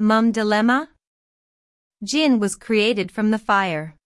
Mum dilemma? Gin was created from the fire.